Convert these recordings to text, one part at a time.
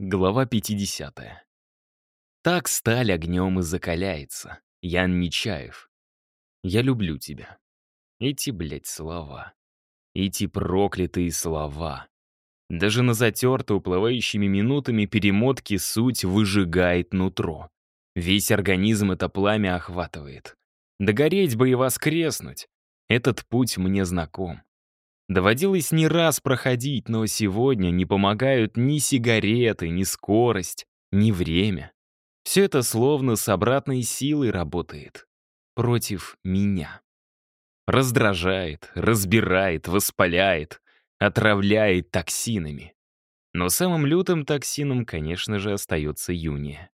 Глава 50. Так сталь огнем и закаляется. Ян Нечаев. Я люблю тебя. Эти, блядь, слова. Эти проклятые слова. Даже на затерто уплывающими минутами перемотки суть выжигает нутро. Весь организм это пламя охватывает. Догореть бы и воскреснуть. Этот путь мне знаком. Доводилось не раз проходить, но сегодня не помогают ни сигареты, ни скорость, ни время. Все это словно с обратной силой работает. Против меня. Раздражает, разбирает, воспаляет, отравляет токсинами. Но самым лютым токсином, конечно же, остается Юния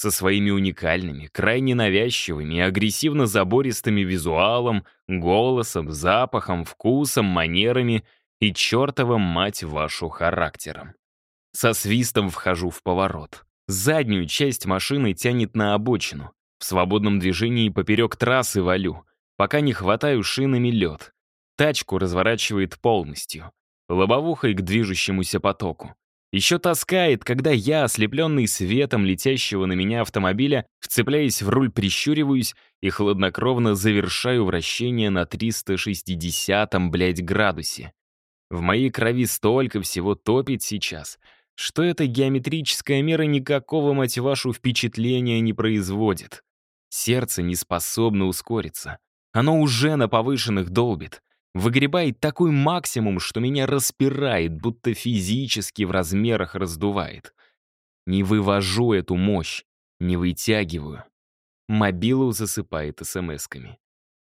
со своими уникальными, крайне навязчивыми и агрессивно-забористыми визуалом, голосом, запахом, вкусом, манерами и чертовым, мать вашу, характером. Со свистом вхожу в поворот. Заднюю часть машины тянет на обочину. В свободном движении поперек трассы валю, пока не хватаю шинами лед. Тачку разворачивает полностью. Лобовухой к движущемуся потоку. Еще таскает, когда я, ослепленный светом летящего на меня автомобиля, вцепляясь в руль, прищуриваюсь и хладнокровно завершаю вращение на 360-м, блядь, градусе. В моей крови столько всего топит сейчас, что эта геометрическая мера никакого, мать вашу, впечатления не производит. Сердце не способно ускориться. Оно уже на повышенных долбит. Выгребает такой максимум, что меня распирает, будто физически в размерах раздувает. Не вывожу эту мощь, не вытягиваю. Мобилу засыпает смс-ками.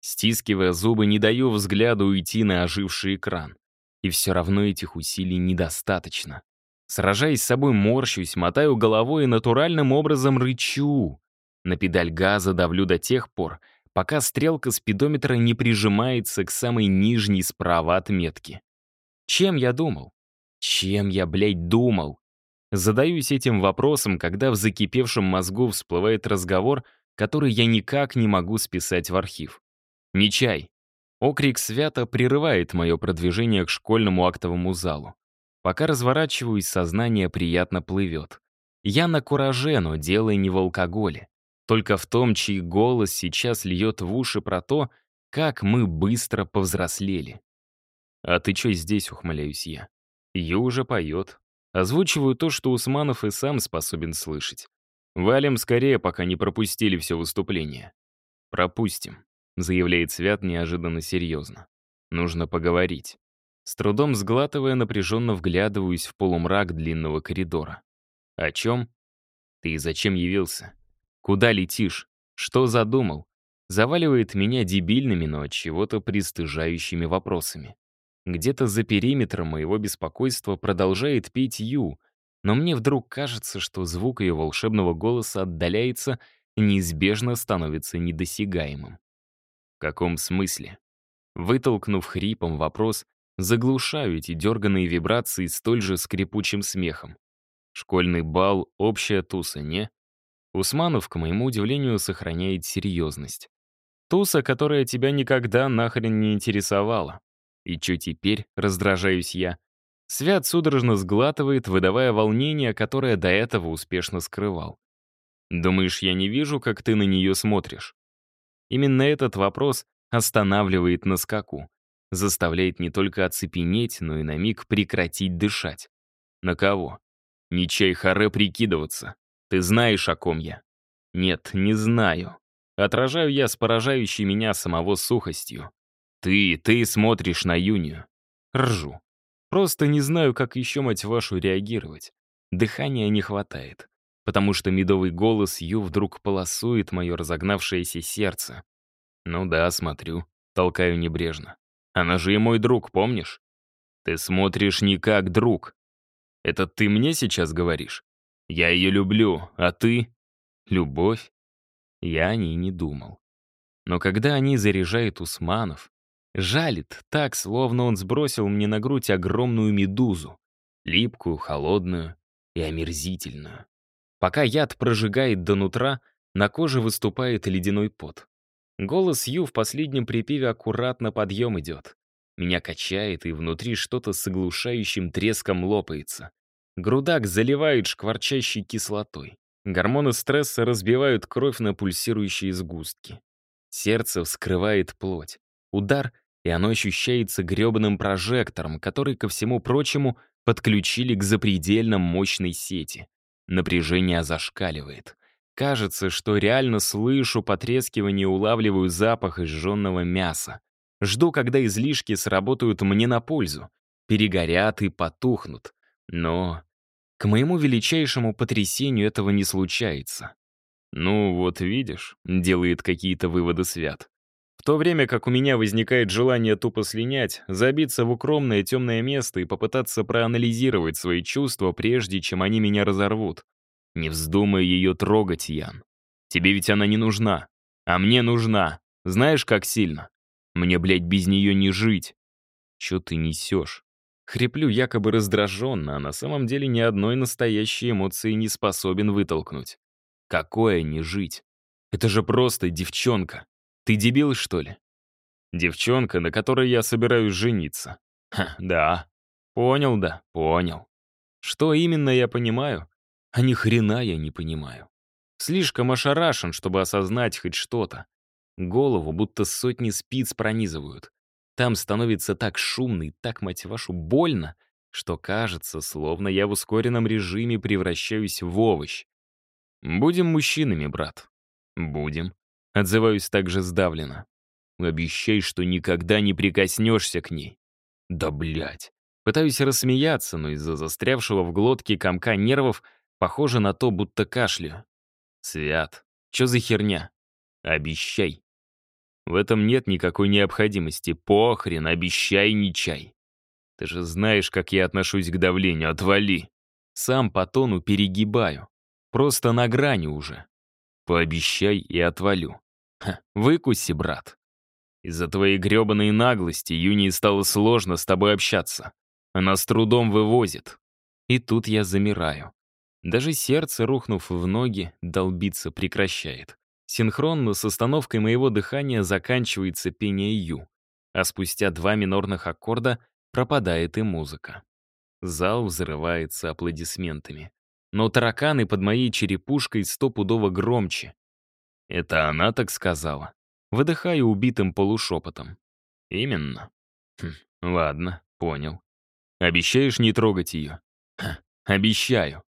Стискивая зубы, не даю взгляду уйти на оживший экран. И все равно этих усилий недостаточно. Сражаясь с собой, морщусь, мотаю головой и натуральным образом рычу. На педаль газа давлю до тех пор, пока стрелка спидометра не прижимается к самой нижней справа отметки. Чем я думал? Чем я, блядь, думал? Задаюсь этим вопросом, когда в закипевшем мозгу всплывает разговор, который я никак не могу списать в архив. Не чай. Окрик свято прерывает мое продвижение к школьному актовому залу. Пока разворачиваюсь, сознание приятно плывет. Я на кураже, но дело не в алкоголе. Только в том, чей голос сейчас льет в уши про то, как мы быстро повзрослели. «А ты чё здесь?» — ухмыляюсь я. Ю уже поет. Озвучиваю то, что Усманов и сам способен слышать. Валим скорее, пока не пропустили все выступление. «Пропустим», — заявляет Свят неожиданно серьезно. «Нужно поговорить». С трудом сглатывая, напряженно вглядываюсь в полумрак длинного коридора. «О чем? Ты зачем явился?» Куда летишь? Что задумал? Заваливает меня дебильными, но от чего-то пристыжающими вопросами. Где-то за периметром моего беспокойства продолжает петь Ю, но мне вдруг кажется, что звук ее волшебного голоса отдаляется и неизбежно становится недосягаемым. В каком смысле? Вытолкнув хрипом вопрос, заглушаю эти дерганные вибрации столь же скрипучим смехом. Школьный бал — общая туса, не? Усманов, к моему удивлению, сохраняет серьезность. Туса, которая тебя никогда нахрен не интересовала. И что теперь, раздражаюсь я? Свят судорожно сглатывает, выдавая волнение, которое до этого успешно скрывал. Думаешь, я не вижу, как ты на нее смотришь? Именно этот вопрос останавливает на скаку. Заставляет не только оцепенеть, но и на миг прекратить дышать. На кого? Не чай харе прикидываться. Ты знаешь, о ком я? Нет, не знаю. Отражаю я с поражающей меня самого сухостью. Ты, ты смотришь на Юнию. Ржу. Просто не знаю, как еще, мать вашу, реагировать. Дыхания не хватает. Потому что медовый голос Ю вдруг полосует мое разогнавшееся сердце. Ну да, смотрю. Толкаю небрежно. Она же и мой друг, помнишь? Ты смотришь не как друг. Это ты мне сейчас говоришь? Я ее люблю, а ты? Любовь? Я о ней не думал. Но когда они заряжают Усманов, жалит так, словно он сбросил мне на грудь огромную медузу, липкую, холодную и омерзительную. Пока яд прожигает до нутра, на коже выступает ледяной пот. Голос Ю в последнем припеве аккуратно подъем идет. Меня качает, и внутри что-то с оглушающим треском лопается. Грудак заливает шкварчащей кислотой. Гормоны стресса разбивают кровь на пульсирующие сгустки. Сердце вскрывает плоть. Удар, и оно ощущается гребаным прожектором, который, ко всему прочему, подключили к запредельно мощной сети. Напряжение зашкаливает. Кажется, что реально слышу потрескивание улавливаю запах изжженного мяса. Жду, когда излишки сработают мне на пользу. Перегорят и потухнут. Но к моему величайшему потрясению этого не случается. «Ну вот видишь», — делает какие-то выводы Свят. В то время как у меня возникает желание тупо слинять, забиться в укромное темное место и попытаться проанализировать свои чувства, прежде чем они меня разорвут. Не вздумай ее трогать, Ян. Тебе ведь она не нужна. А мне нужна. Знаешь, как сильно? Мне, блядь, без нее не жить. Че ты несешь? Хриплю якобы раздраженно, а на самом деле ни одной настоящей эмоции не способен вытолкнуть. Какое не жить? Это же просто девчонка. Ты дебил, что ли? Девчонка, на которой я собираюсь жениться. Ха, да. Понял, да, понял. Что именно я понимаю? А ни хрена я не понимаю. Слишком ошарашен, чтобы осознать хоть что-то. Голову будто сотни спиц пронизывают. Там становится так шумно и так, мать вашу, больно, что кажется, словно я в ускоренном режиме превращаюсь в овощ. Будем мужчинами, брат. Будем. Отзываюсь также сдавленно. Обещай, что никогда не прикоснешься к ней. Да блять. Пытаюсь рассмеяться, но из-за застрявшего в глотке комка нервов похоже на то, будто кашляю. Свят. Чё за херня? Обещай. В этом нет никакой необходимости. Похрен, обещай, не чай. Ты же знаешь, как я отношусь к давлению. Отвали. Сам по тону перегибаю. Просто на грани уже. Пообещай и отвалю. Ха, выкуси, брат. Из-за твоей гребаной наглости Юнии стало сложно с тобой общаться. Она с трудом вывозит. И тут я замираю. Даже сердце, рухнув в ноги, долбиться прекращает. Синхронно с остановкой моего дыхания заканчивается пение Ю, а спустя два минорных аккорда пропадает и музыка. Зал взрывается аплодисментами но тараканы под моей черепушкой стопудово громче. Это она так сказала. Выдыхаю убитым полушепотом. Именно. Хм, ладно, понял. Обещаешь не трогать ее? Ха, обещаю.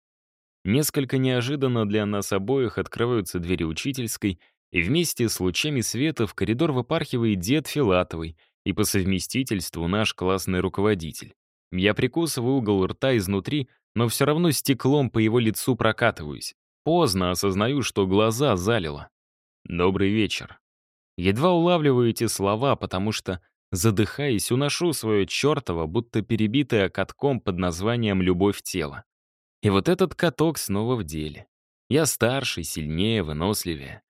Несколько неожиданно для нас обоих открываются двери учительской, и вместе с лучами света в коридор выпархивает дед Филатовый и по совместительству наш классный руководитель. Я прикусываю угол рта изнутри, но все равно стеклом по его лицу прокатываюсь. Поздно осознаю, что глаза залило. «Добрый вечер». Едва улавливаю эти слова, потому что, задыхаясь, уношу свое чертово, будто перебитое катком под названием «любовь тела». И вот этот каток снова в деле. Я старше, сильнее, выносливее.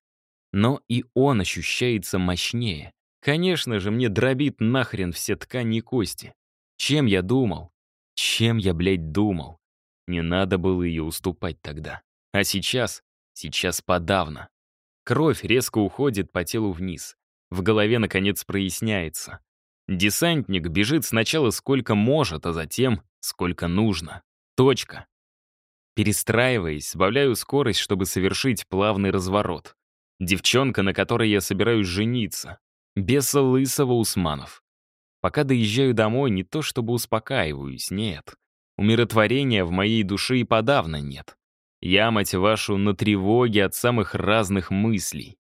Но и он ощущается мощнее. Конечно же, мне дробит нахрен все ткани и кости. Чем я думал? Чем я, блядь, думал? Не надо было ее уступать тогда. А сейчас? Сейчас подавно. Кровь резко уходит по телу вниз. В голове, наконец, проясняется. Десантник бежит сначала сколько может, а затем сколько нужно. Точка. Перестраиваясь, сбавляю скорость, чтобы совершить плавный разворот. Девчонка, на которой я собираюсь жениться. Беса лысого Усманов. Пока доезжаю домой, не то чтобы успокаиваюсь, нет. Умиротворения в моей душе и подавно нет. Я, мать вашу, на тревоге от самых разных мыслей.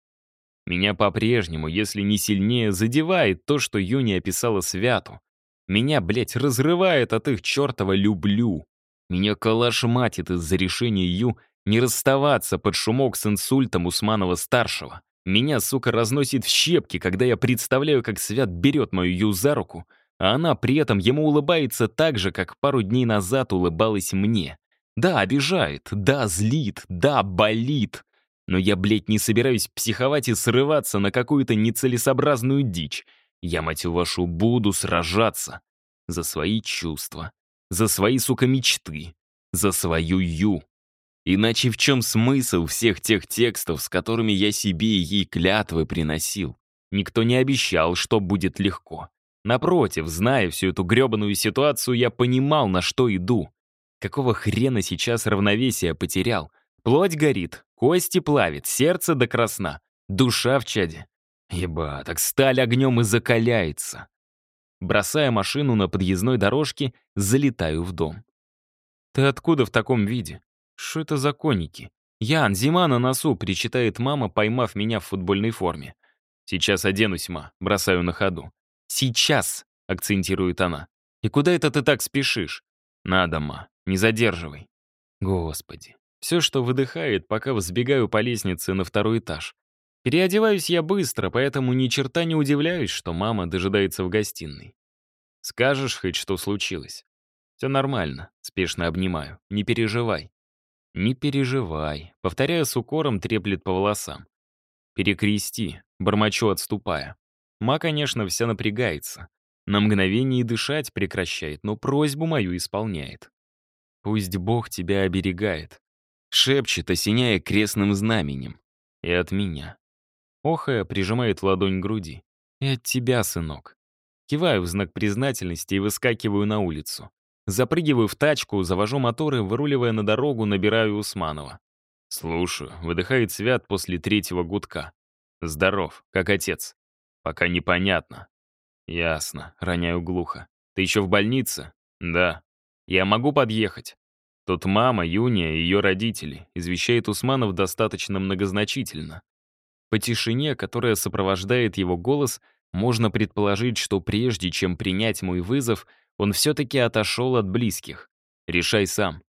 Меня по-прежнему, если не сильнее, задевает то, что Юни описала Святу. Меня, блядь, разрывает от их чертова «люблю». Меня калашматит из-за решения Ю не расставаться под шумок с инсультом Усманова-старшего. Меня, сука, разносит в щепки, когда я представляю, как Свят берет мою Ю за руку, а она при этом ему улыбается так же, как пару дней назад улыбалась мне. Да, обижает, да, злит, да, болит. Но я, блядь, не собираюсь психовать и срываться на какую-то нецелесообразную дичь. Я, мать вашу, буду сражаться. За свои чувства. За свои, сука, мечты. За свою Ю. Иначе в чем смысл всех тех текстов, с которыми я себе и ей клятвы приносил? Никто не обещал, что будет легко. Напротив, зная всю эту гребаную ситуацию, я понимал, на что иду. Какого хрена сейчас равновесие потерял? Плоть горит, кости плавит, сердце до красна, душа в чаде. Еба, так сталь огнем и закаляется. Бросая машину на подъездной дорожке, залетаю в дом. «Ты откуда в таком виде? Что это за конники?» «Ян, зима на носу», — причитает мама, поймав меня в футбольной форме. «Сейчас оденусь, ма», — бросаю на ходу. «Сейчас», — акцентирует она. «И куда это ты так спешишь?» «Надо, ма, не задерживай». Господи. Все, что выдыхает, пока взбегаю по лестнице на второй этаж. Переодеваюсь я быстро, поэтому ни черта не удивляюсь, что мама дожидается в гостиной. «Скажешь хоть, что случилось?» «Все нормально», — спешно обнимаю. «Не переживай». «Не переживай», — повторяю с укором, треплет по волосам. «Перекрести», — бормочу, отступая. Ма, конечно, вся напрягается. На мгновение дышать прекращает, но просьбу мою исполняет. «Пусть Бог тебя оберегает», — шепчет, осеняя крестным знаменем. И от меня. Охая прижимает ладонь к груди. «И от тебя, сынок». Киваю в знак признательности и выскакиваю на улицу. Запрыгиваю в тачку, завожу моторы, выруливая на дорогу, набираю Усманова. «Слушаю», — выдыхает Свят после третьего гудка. «Здоров, как отец». «Пока непонятно». «Ясно», — роняю глухо. «Ты еще в больнице?» «Да». «Я могу подъехать?» Тут мама, Юния и ее родители, извещает Усманов достаточно многозначительно. По тишине, которая сопровождает его голос, можно предположить, что прежде чем принять мой вызов, он все-таки отошел от близких. Решай сам.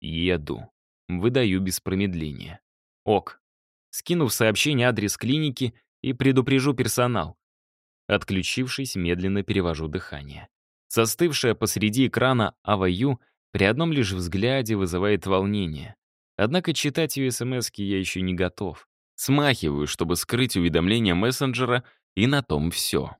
Еду. Выдаю без промедления. Ок. Скинув сообщение адрес клиники и предупрежу персонал. Отключившись, медленно перевожу дыхание. Застывшая посреди экрана АВЮ при одном лишь взгляде вызывает волнение. Однако читать ее смс я еще не готов. Смахиваю, чтобы скрыть уведомление мессенджера, и на том все.